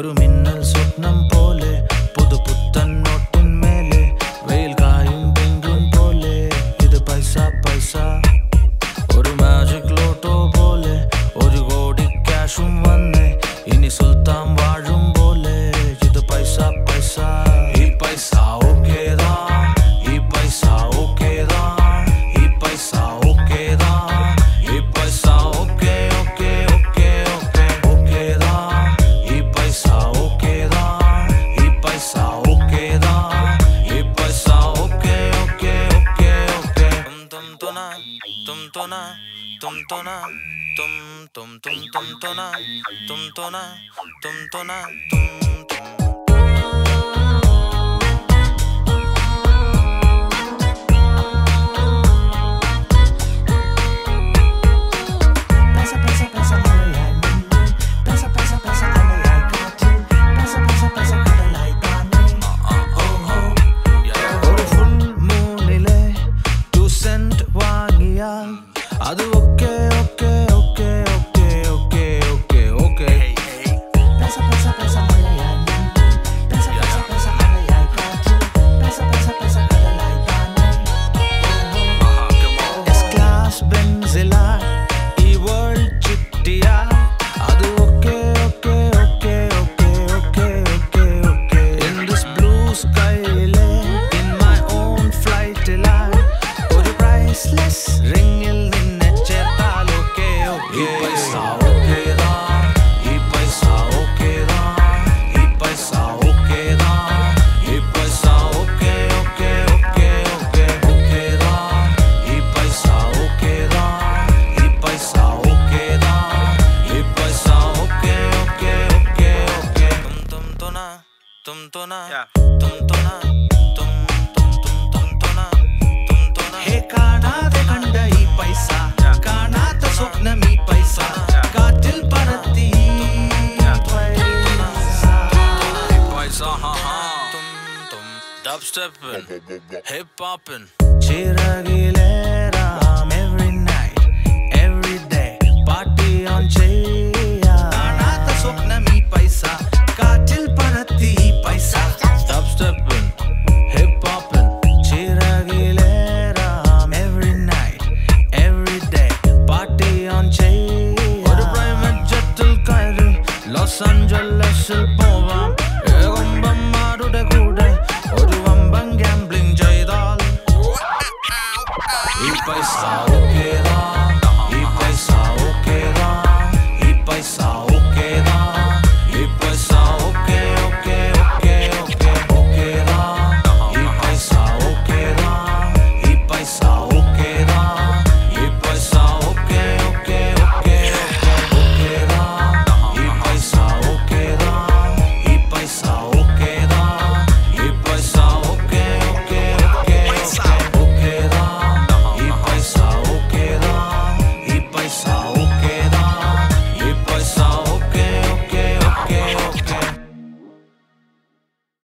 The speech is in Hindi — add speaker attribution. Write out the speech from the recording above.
Speaker 1: ஒரு மின்னல் சொப்னம் போலே. tona, tum tona, tum tum tum tom tom tum tontona, tum tontona, tom tum. तुम तो ना yeah. तुम तो ना तुम तुम तुम तुम तो ना तुम तो ना हे काना दे कंडई पैसा yeah.
Speaker 2: सा हाँ हाँ
Speaker 1: तुम तुम
Speaker 2: डब स्टेपिन हिप हॉपिन
Speaker 1: चिरागी ले रहा हम every night every day party on chia अनाथ स्वप्न मी पैसा कातिल परती पैसा डब
Speaker 2: स्टेपिन हिप
Speaker 1: हॉपिन चिरागी ले रहा हम every night every day party on chia और प्राइवेट जेटल कायरे लॉस एंजेलिस पोवा ആരുടെ കൂടെ ഒരു വമ്പൻ ഗാംബ്ലിംഗ് ചെയ്താൽ? ഈ പൈസ ഓക്കേതാ